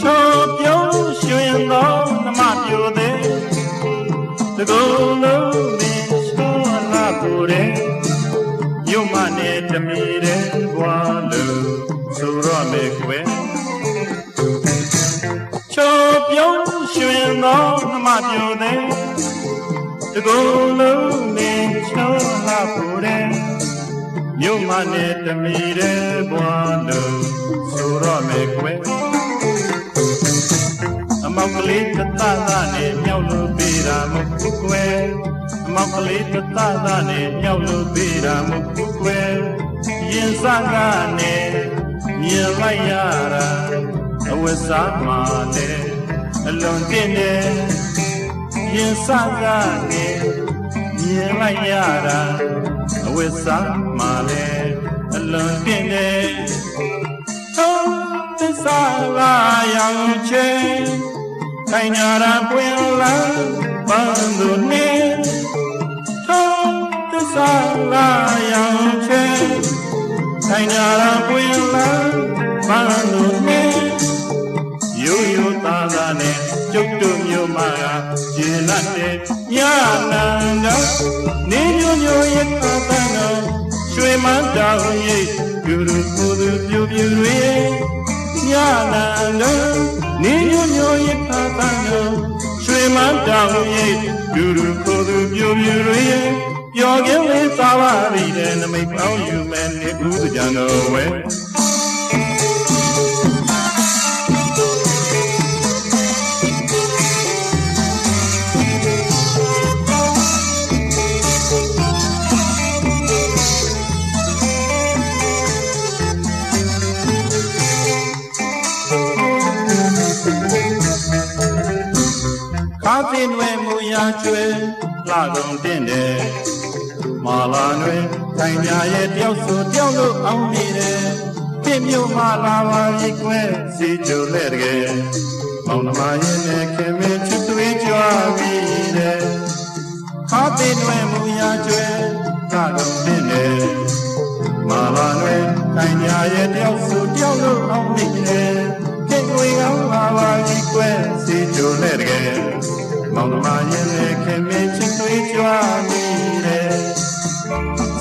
ချောပြုံးရွှင်သောနမပြိုသေးတကုံလုံးမင်းချောလာပူတဲ့ညမနဲ့တမီတဲ့ဘွာလို့ဆိုတော့မေကွယ်ချောပြုံးရွှင်သောနမပြိုသေးတကုံလုံး မြို့မနဲ့တမီတဲ့ဘွာလို့ဆိုတော့မေကွယ်အမောက်ကလေးတသသနဲ့မြောက်လို့ပေးတာမဟုတ်ကွယ်အမောက်ကလေးတသသနဲ့မြောက်လို့ပေးတာမဟုတ်ကွယ်ရင်စကားနဲ့မြင်လိုက်ရတာအဝတ်စားမှလည်းအလွန်တင်တယ်ရင်စကားနဲ့ မြင်လိုက်ရတာအဝတ်စားမှလည်းအလွန်တင်တယ်သောသစ္စာလာရောက်ချင်းခိုင်ညာရာပွင့်လာပန်းသူနေသောသစ္စာလာရောက်ချင်းခိုင်ညာရာပွင့်လာပန်းသူနေ ရိုးရိုးသားသားနဲ့ကျုပ်တို့မျိုးမကရေလတ်တဲ့ညနန္ဒနေမျိုးမျိုးရဲ့သာသနာရွှေမန်းတောင်ရိပ်ဂုရုကိုယ်သူပြူပြူတွေညနန္ဒနေမျိုးမျိုးရဲ့သာသနာရွှေမန်းတောင်ရိပ်ဂုရုကိုယ်သူပြူပြူတွေပျော်ကင်းလေးသာပါပြီတဲ့နမိတ်ပေါင်းယူမယ်နေဦးကြံတော်ဝဲ ခါတင်ွယ်မူရာကျွဲလှကုန်တင်တယ်မာလာနွယ်တိုင်ညာရဲ့တယောက်ဆိုတယောက်လို့အောင်နေတယ်ပြင်းမြို့မှလာပါပြီကွယ်စီကြိုလက်တကယ်မောင်နှမရဲ့နဲ့ခင်မင်းချစ်သွေးကြွားပြီတဲ့ခါတင်ွယ်မူရာကျွဲလှကုန်တင်တယ်မာလာနွယ်တိုင်ညာရဲ့တယောက်ဆိုတယောက်လို့အောင်နေတယ်ပြင်းတွေကောင်းလာပါပြီ ကွယ်စီကြိုလက်တကယ်မောင်နှမရဲ့နဲ့ခင်မင်းချစ်သွေးကြွားပြီတဲ့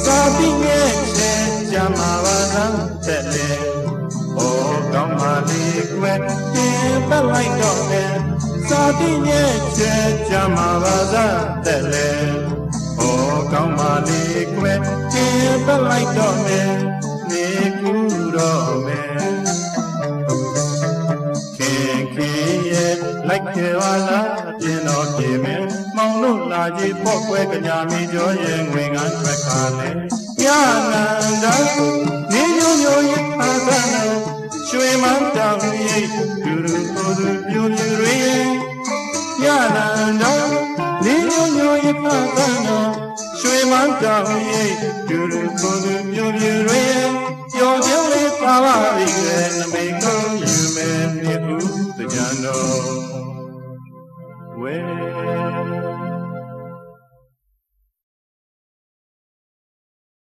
စာပိငယ်ချေကြမှာပါသာတဲ့လေဩကောင်းပါလေကွယ်တင်ပတ်လိုက်တော့တယ်စာပိငယ်ချေကြမှာပါသာတဲ့လေဩကောင်းပါလေကွယ်တင်ပတ်လိုက်တော့တယ်နေကူတော့မယ် လာကြည့်ဖို့ပွဲကညာမီကျော်ရဲ့ငွေငန်းထွက်ခါလေညနန္ဒနေညိုညိုရဲ့ခါသာရွှေမန်းတောင်ရဲ့ဒူရူကိုဒူပြူပြူရရဲ့ညနန္ဒနေညိုညိုရဲ့ခါသာရွှေမန်းတောင်ရဲ့ဒူရူကိုဒူပြူပြူရရဲ့ပျော်ပြုံးလေးပါပါပြီလေနမိတ်ကိုယူမယ်မြေဦးတကြံတော် Where